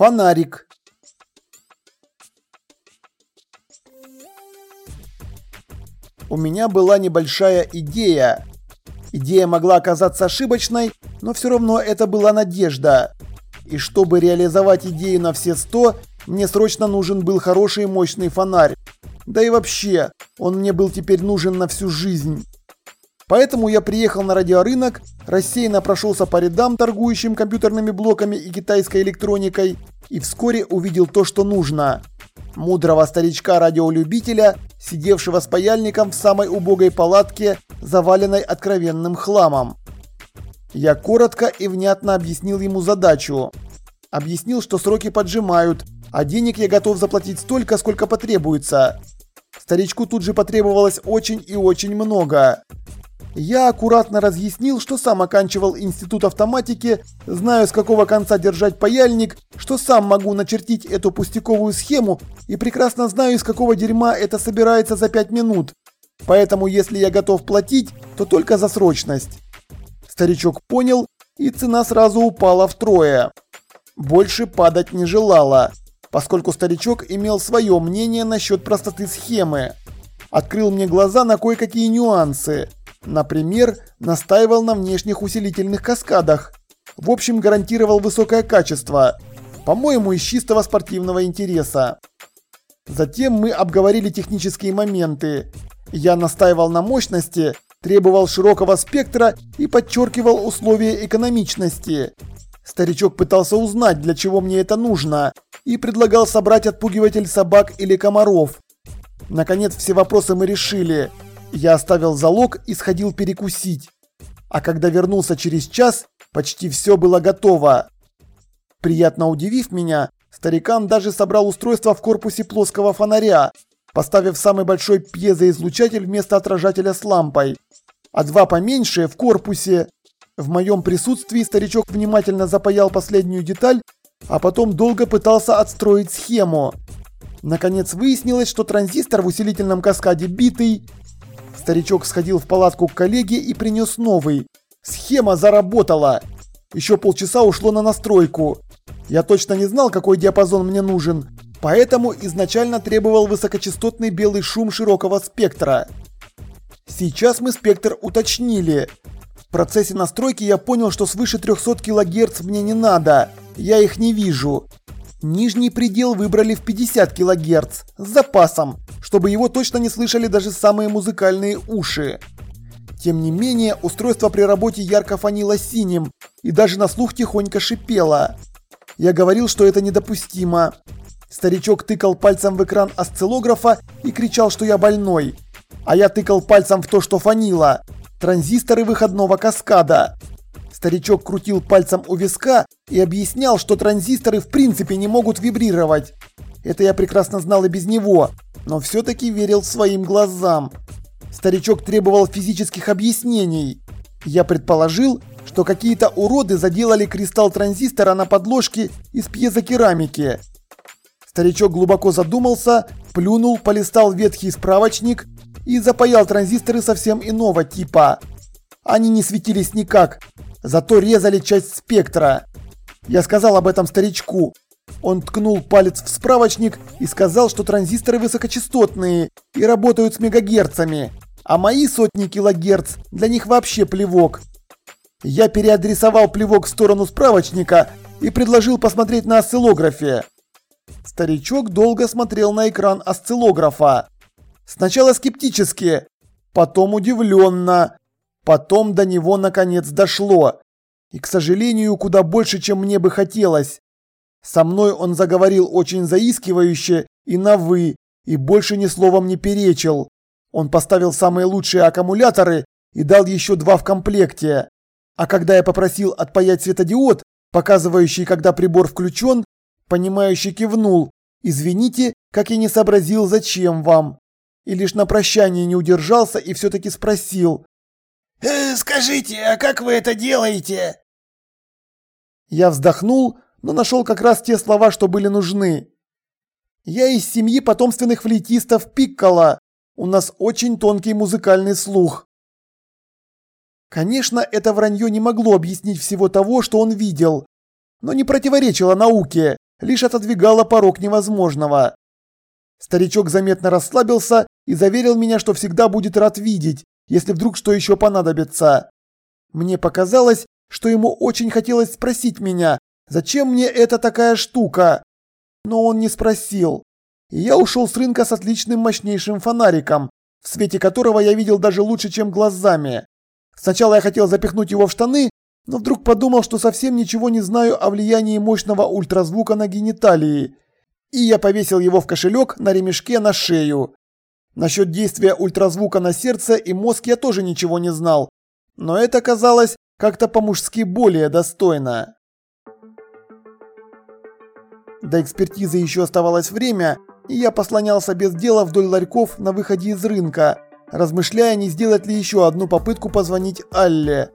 Фонарик. У меня была небольшая идея. Идея могла оказаться ошибочной, но все равно это была надежда. И чтобы реализовать идею на все сто, мне срочно нужен был хороший мощный фонарь. Да и вообще, он мне был теперь нужен на всю жизнь. Поэтому я приехал на радиорынок, рассеянно прошелся по рядам, торгующим компьютерными блоками и китайской электроникой, и вскоре увидел то, что нужно. Мудрого старичка-радиолюбителя, сидевшего с паяльником в самой убогой палатке, заваленной откровенным хламом. Я коротко и внятно объяснил ему задачу. Объяснил, что сроки поджимают, а денег я готов заплатить столько, сколько потребуется. Старичку тут же потребовалось очень и очень много. Я аккуратно разъяснил, что сам оканчивал институт автоматики, знаю с какого конца держать паяльник, что сам могу начертить эту пустяковую схему и прекрасно знаю, из какого дерьма это собирается за 5 минут. Поэтому если я готов платить, то только за срочность. Старичок понял, и цена сразу упала втрое. Больше падать не желала, поскольку старичок имел свое мнение насчет простоты схемы. Открыл мне глаза на кое-какие нюансы – Например, настаивал на внешних усилительных каскадах. В общем, гарантировал высокое качество. По-моему, из чистого спортивного интереса. Затем мы обговорили технические моменты. Я настаивал на мощности, требовал широкого спектра и подчеркивал условия экономичности. Старичок пытался узнать, для чего мне это нужно, и предлагал собрать отпугиватель собак или комаров. Наконец, все вопросы мы решили. Я оставил залог и сходил перекусить. А когда вернулся через час, почти все было готово. Приятно удивив меня, старикан даже собрал устройство в корпусе плоского фонаря, поставив самый большой пьезоизлучатель вместо отражателя с лампой, а два поменьше в корпусе. В моем присутствии старичок внимательно запаял последнюю деталь, а потом долго пытался отстроить схему. Наконец выяснилось, что транзистор в усилительном каскаде битый, Старичок сходил в палатку к коллеге и принес новый. Схема заработала. Еще полчаса ушло на настройку. Я точно не знал, какой диапазон мне нужен, поэтому изначально требовал высокочастотный белый шум широкого спектра. Сейчас мы спектр уточнили. В процессе настройки я понял, что свыше 300 кГц мне не надо, я их не вижу. Нижний предел выбрали в 50 кГц с запасом, чтобы его точно не слышали даже самые музыкальные уши. Тем не менее, устройство при работе ярко фанило синим и даже на слух тихонько шипело. Я говорил, что это недопустимо. Старичок тыкал пальцем в экран осциллографа и кричал, что я больной. А я тыкал пальцем в то, что фанило. Транзисторы выходного каскада. Старичок крутил пальцем у виска и объяснял, что транзисторы в принципе не могут вибрировать. Это я прекрасно знал и без него, но все-таки верил своим глазам. Старичок требовал физических объяснений. Я предположил, что какие-то уроды заделали кристалл транзистора на подложке из пьезокерамики. Старичок глубоко задумался, плюнул, полистал ветхий справочник и запаял транзисторы совсем иного типа. Они не светились никак, зато резали часть спектра. Я сказал об этом старичку. Он ткнул палец в справочник и сказал, что транзисторы высокочастотные и работают с мегагерцами, а мои сотни килогерц для них вообще плевок. Я переадресовал плевок в сторону справочника и предложил посмотреть на осциллографе. Старичок долго смотрел на экран осциллографа. Сначала скептически, потом удивленно, Потом до него наконец дошло. И, к сожалению, куда больше, чем мне бы хотелось. Со мной он заговорил очень заискивающе и на «вы», и больше ни словом не перечил. Он поставил самые лучшие аккумуляторы и дал еще два в комплекте. А когда я попросил отпаять светодиод, показывающий, когда прибор включен, понимающий кивнул. «Извините, как я не сообразил, зачем вам?» И лишь на прощание не удержался и все-таки спросил. Э, «Скажите, а как вы это делаете?» Я вздохнул, но нашел как раз те слова, что были нужны. Я из семьи потомственных флейтистов Пиккола. У нас очень тонкий музыкальный слух. Конечно, это вранье не могло объяснить всего того, что он видел, но не противоречило науке, лишь отодвигало порог невозможного. Старичок заметно расслабился и заверил меня, что всегда будет рад видеть, если вдруг что еще понадобится. Мне показалось, что ему очень хотелось спросить меня, зачем мне эта такая штука. Но он не спросил. И я ушел с рынка с отличным мощнейшим фонариком, в свете которого я видел даже лучше, чем глазами. Сначала я хотел запихнуть его в штаны, но вдруг подумал, что совсем ничего не знаю о влиянии мощного ультразвука на гениталии. И я повесил его в кошелек на ремешке на шею. Насчет действия ультразвука на сердце и мозг я тоже ничего не знал, но это казалось как-то по-мужски более достойно. До экспертизы еще оставалось время, и я послонялся без дела вдоль ларьков на выходе из рынка, размышляя, не сделать ли еще одну попытку позвонить Алле.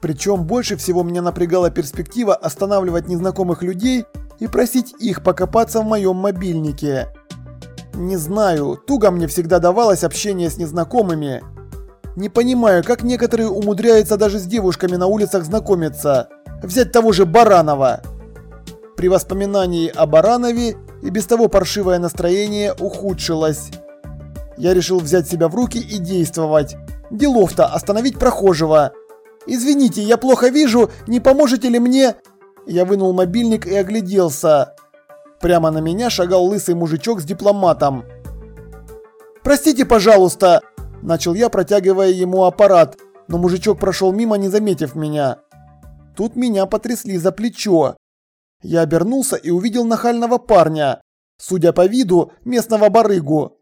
Причем больше всего меня напрягала перспектива останавливать незнакомых людей и просить их покопаться в моем мобильнике. Не знаю, туго мне всегда давалось общение с незнакомыми. Не понимаю, как некоторые умудряются даже с девушками на улицах знакомиться. Взять того же Баранова. При воспоминании о Баранове и без того паршивое настроение ухудшилось. Я решил взять себя в руки и действовать. Делов-то остановить прохожего. «Извините, я плохо вижу, не поможете ли мне?» Я вынул мобильник и огляделся. Прямо на меня шагал лысый мужичок с дипломатом. «Простите, пожалуйста!» – начал я, протягивая ему аппарат, но мужичок прошел мимо, не заметив меня. Тут меня потрясли за плечо. Я обернулся и увидел нахального парня, судя по виду, местного барыгу.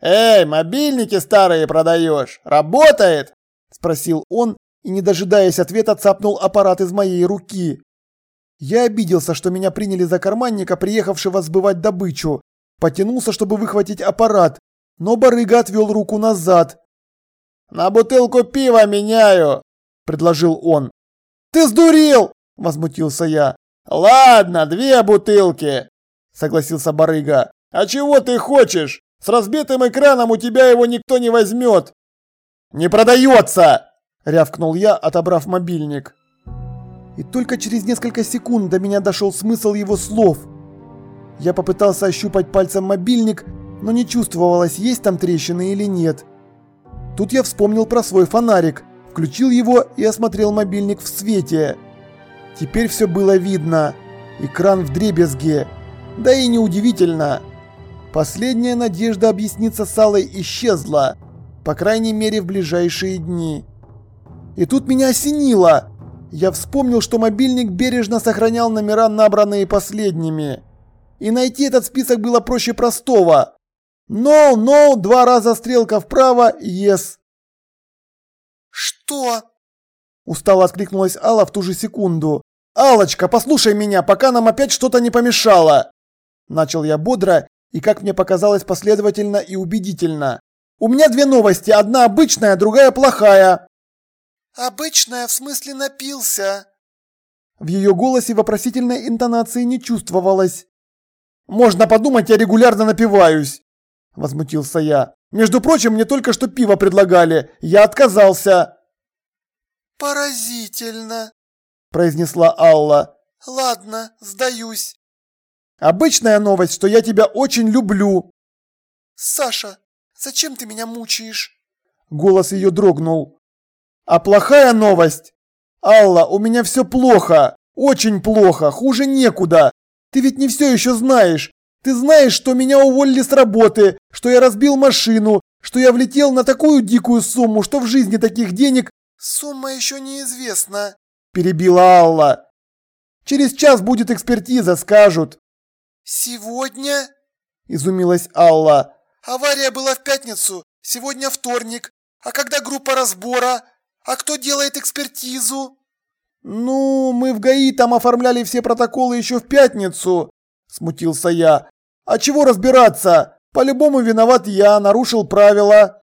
«Эй, мобильники старые продаешь? Работает?» – спросил он и, не дожидаясь ответа, цапнул аппарат из моей руки. Я обиделся, что меня приняли за карманника, приехавшего сбывать добычу. Потянулся, чтобы выхватить аппарат, но барыга отвел руку назад. «На бутылку пива меняю!» – предложил он. «Ты сдурел!» – возмутился я. «Ладно, две бутылки!» – согласился барыга. «А чего ты хочешь? С разбитым экраном у тебя его никто не возьмет!» «Не продается!» – рявкнул я, отобрав мобильник. И только через несколько секунд до меня дошел смысл его слов. Я попытался ощупать пальцем мобильник, но не чувствовалось, есть там трещины или нет. Тут я вспомнил про свой фонарик, включил его и осмотрел мобильник в свете. Теперь все было видно. Экран в дребезге. Да и неудивительно. Последняя надежда объясниться с Аллой исчезла. По крайней мере в ближайшие дни. И тут меня осенило. Я вспомнил, что мобильник бережно сохранял номера, набранные последними. И найти этот список было проще простого. No, no, два раза стрелка вправо, yes. Что? Устало откликнулась Алла в ту же секунду. Алочка, послушай меня, пока нам опять что-то не помешало. Начал я бодро и, как мне показалось, последовательно и убедительно. У меня две новости, одна обычная, другая плохая. «Обычная, в смысле напился?» В ее голосе вопросительной интонации не чувствовалось. «Можно подумать, я регулярно напиваюсь!» Возмутился я. «Между прочим, мне только что пиво предлагали. Я отказался!» «Поразительно!» Произнесла Алла. «Ладно, сдаюсь!» «Обычная новость, что я тебя очень люблю!» «Саша, зачем ты меня мучаешь?» Голос ее дрогнул. А плохая новость? Алла, у меня все плохо. Очень плохо. Хуже некуда. Ты ведь не все еще знаешь. Ты знаешь, что меня уволили с работы, что я разбил машину, что я влетел на такую дикую сумму, что в жизни таких денег... Сумма еще неизвестна, перебила Алла. Через час будет экспертиза, скажут. Сегодня? Изумилась Алла. Авария была в пятницу, сегодня вторник. А когда группа разбора? А кто делает экспертизу? Ну, мы в ГАИ там оформляли все протоколы еще в пятницу, смутился я. А чего разбираться? По-любому виноват я, нарушил правила.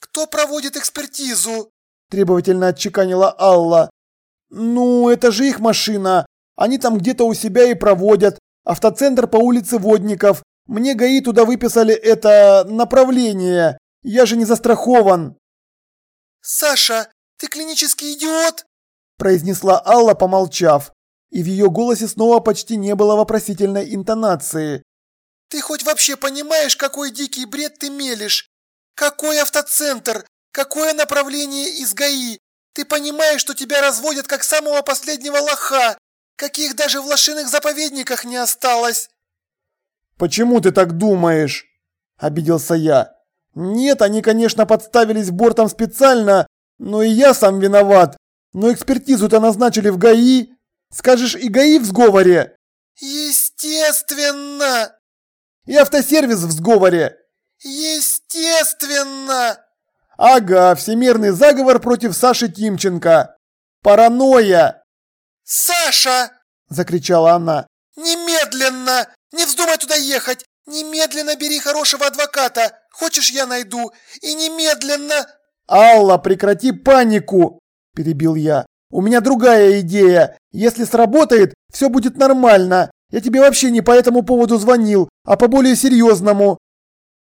Кто проводит экспертизу? требовательно отчеканила Алла. Ну, это же их машина. Они там где-то у себя и проводят. Автоцентр по улице Водников. Мне ГАИ туда выписали это направление. Я же не застрахован. Саша, ты клинический идиот!» произнесла Алла, помолчав. И в ее голосе снова почти не было вопросительной интонации. «Ты хоть вообще понимаешь, какой дикий бред ты мелешь? Какой автоцентр? Какое направление из ГАИ? Ты понимаешь, что тебя разводят как самого последнего лоха? Каких даже в лошиных заповедниках не осталось?» «Почему ты так думаешь?» – обиделся я. «Нет, они, конечно, подставились бортом специально, но и я сам виноват. Но экспертизу-то назначили в ГАИ. Скажешь, и ГАИ в сговоре?» «Естественно!» «И автосервис в сговоре!» «Естественно!» «Ага, всемирный заговор против Саши Тимченко! Паранойя!» «Саша!» – закричала она. «Немедленно! Не вздумай туда ехать! Немедленно бери хорошего адвоката! Хочешь, я найду? И немедленно...» «Алла, прекрати панику!» – перебил я. «У меня другая идея. Если сработает, все будет нормально. Я тебе вообще не по этому поводу звонил, а по более серьезному».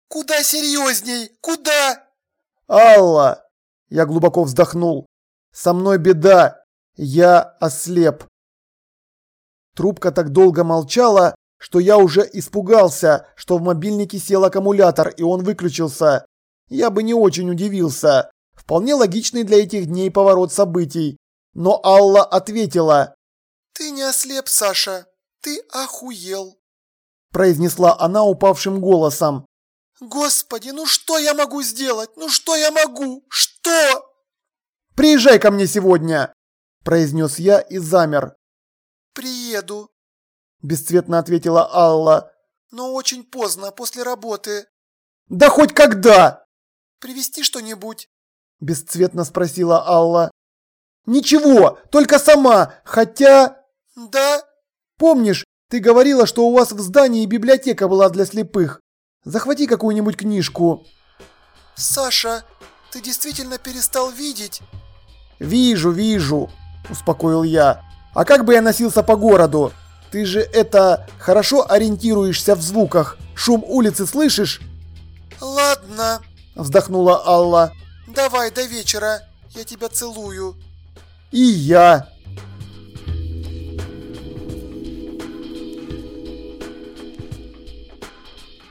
«Куда серьезней? Куда?» «Алла!» – я глубоко вздохнул. «Со мной беда. Я ослеп». Трубка так долго молчала, что я уже испугался, что в мобильнике сел аккумулятор и он выключился. Я бы не очень удивился. Вполне логичный для этих дней поворот событий. Но Алла ответила. «Ты не ослеп, Саша. Ты охуел», – произнесла она упавшим голосом. «Господи, ну что я могу сделать? Ну что я могу? Что?» «Приезжай ко мне сегодня», – произнес я и замер. «Приеду», – бесцветно ответила Алла. «Но очень поздно, после работы». «Да хоть когда!» «Привезти что-нибудь?» – бесцветно спросила Алла. «Ничего, только сама, хотя...» «Да?» «Помнишь, ты говорила, что у вас в здании библиотека была для слепых? Захвати какую-нибудь книжку». «Саша, ты действительно перестал видеть?» «Вижу, вижу», – успокоил я. «А как бы я носился по городу? Ты же это хорошо ориентируешься в звуках. Шум улицы слышишь?» «Ладно», – вздохнула Алла. «Давай до вечера. Я тебя целую». «И я»,